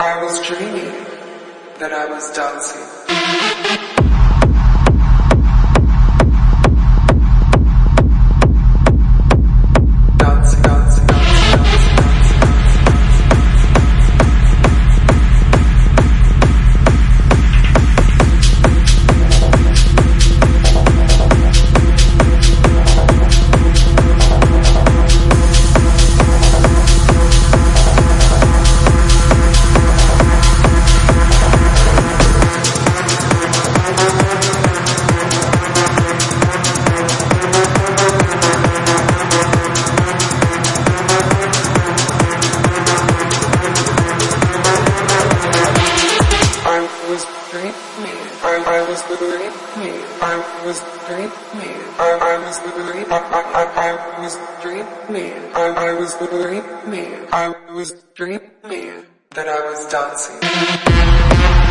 I was dreaming that I was dancing. Was dreaming. I was dreaming. I, I was dreaming. I, I, was dreaming. I, I was dreaming. I was dreaming that I was dancing.